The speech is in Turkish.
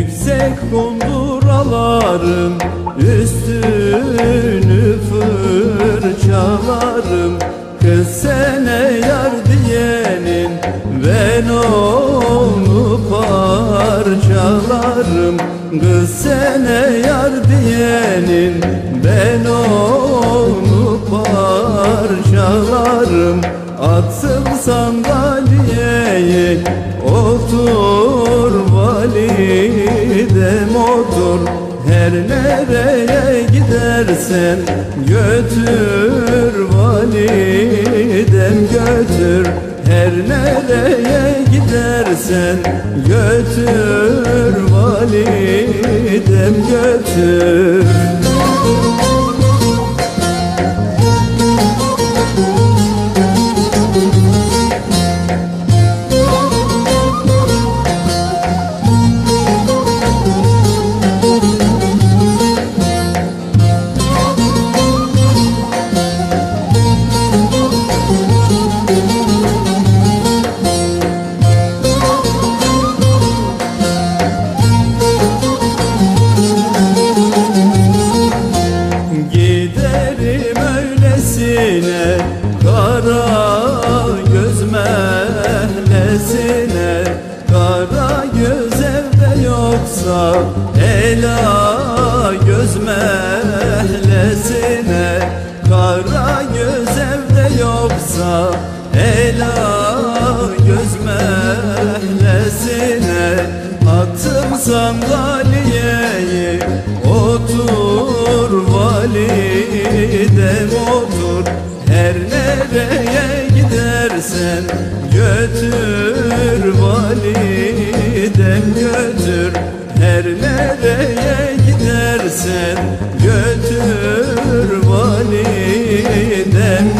Yüksek kunduralarım Üstünü fırçalarım. Kız sene yar diyenin Ben onu parçalarım. Kız sene yar diyenin Ben onu parçalarım. Atsın sandalyeye otur Her nereye gidersen Götür validem götür. Her nereye gidersen Götür validem götür yoksa Ela göz mehlesine Kara göz evde yoksa Ela göz mehlesine Attım sandalyeyi Otur validem otur. Her nereye gidersen Götür validem götür Her nereye gidersen Götür validem götür